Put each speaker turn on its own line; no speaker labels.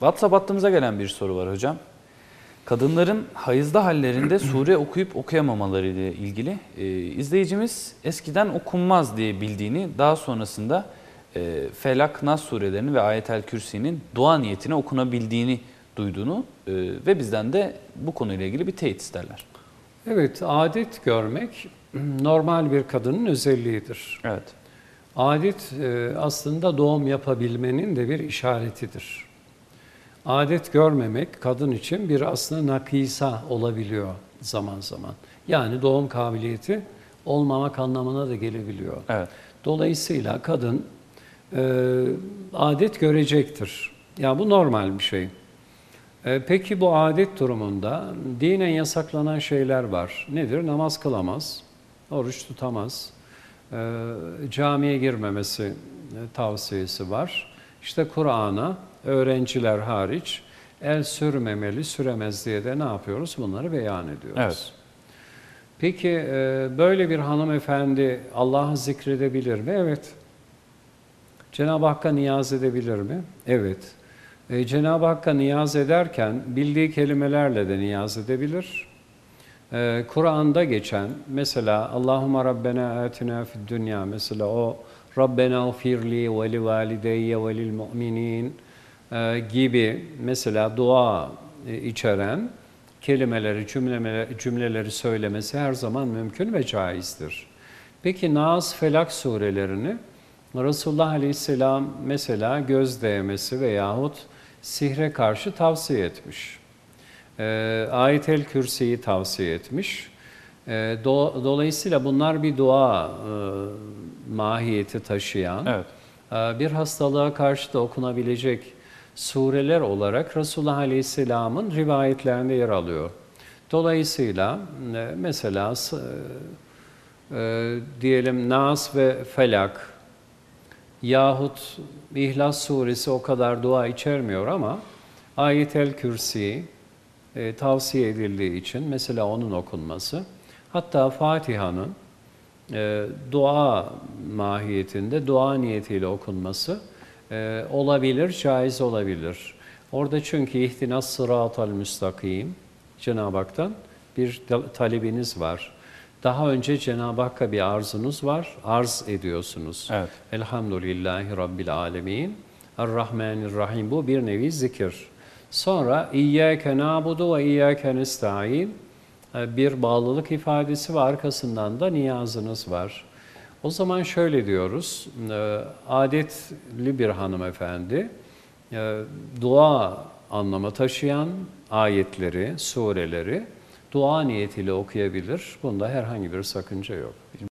WhatsApp hattımıza gelen bir soru var hocam. Kadınların hayızda hallerinde sure okuyup okuyamamaları ile ilgili e, izleyicimiz eskiden okunmaz diye bildiğini daha sonrasında e, Felak, Nas surelerini ve Ayetel Kürsi'nin dua niyetine okunabildiğini duyduğunu e, ve bizden de bu konuyla ilgili bir teyit isterler.
Evet, adet görmek normal bir kadının özelliğidir.
Evet.
Adet e, aslında doğum yapabilmenin de bir işaretidir. Adet görmemek kadın için bir aslında nakisa olabiliyor zaman zaman. Yani doğum kabiliyeti olmamak anlamına da gelebiliyor.
Evet.
Dolayısıyla kadın e, adet görecektir. Ya bu normal bir şey. E, peki bu adet durumunda dinen yasaklanan şeyler var. Nedir? Namaz kılamaz, oruç tutamaz, e, camiye girmemesi e, tavsiyesi var. İşte Kur'an'a öğrenciler hariç el sürmemeli, süremez diye de ne yapıyoruz? Bunları beyan ediyoruz.
Evet.
Peki e, böyle bir hanımefendi Allah'ı zikredebilir mi? Evet. Cenab-ı Hakk'a niyaz edebilir mi? Evet. E, Cenab-ı Hakk'a niyaz ederken bildiği kelimelerle de niyaz edebilir. E, Kur'an'da geçen mesela Allahümme Rabbena atina fid dünya mesela o Rabbena firli ve li valideyye ve lil mu'minin e, gibi mesela dua e, içeren kelimeleri, cümleleri, cümleleri söylemesi her zaman mümkün ve caizdir. Peki Nas, Felak surelerini Resulullah Aleyhisselam mesela göz değmesi veyahut sihre karşı tavsiye etmiş. E, Ayet-el Kürsi'yi tavsiye etmiş. E, do, dolayısıyla bunlar bir dua e, mahiyeti taşıyan,
Evet.
e, bir hastalığa karşı da okunabilecek sureler olarak Resulullah Aleyhisselam'ın rivayetlerinde yer alıyor. Dolayısıyla e, mesela e, diyelim Nas ve Felak yahut İhlas suresi o kadar dua içermiyor ama Ayet-el Kürsi e, tavsiye edildiği için mesela onun okunması hatta Fatiha'nın e, dua mahiyetinde dua niyetiyle okunması e, olabilir, caiz olabilir. Orada çünkü ihtinas sıratal müstakim Cenab-ı Hak'tan bir ta- talebiniz var. Daha önce Cenab-ı Hakk'a bir arzunuz var, arz ediyorsunuz.
Evet.
Elhamdülillahi Rabbil Alemin. Errahmanirrahim. Bu bir nevi zikir. Sonra İyyâke nâbudu ve İyyâke nesta'in. E, Bir bağlılık ifadesi ve arkasından da niyazınız var. O zaman şöyle diyoruz, e, adetli bir hanımefendi, e, dua anlamı taşıyan ayetleri, sureleri dua niyetiyle okuyabilir. Bunda herhangi bir sakınca yok.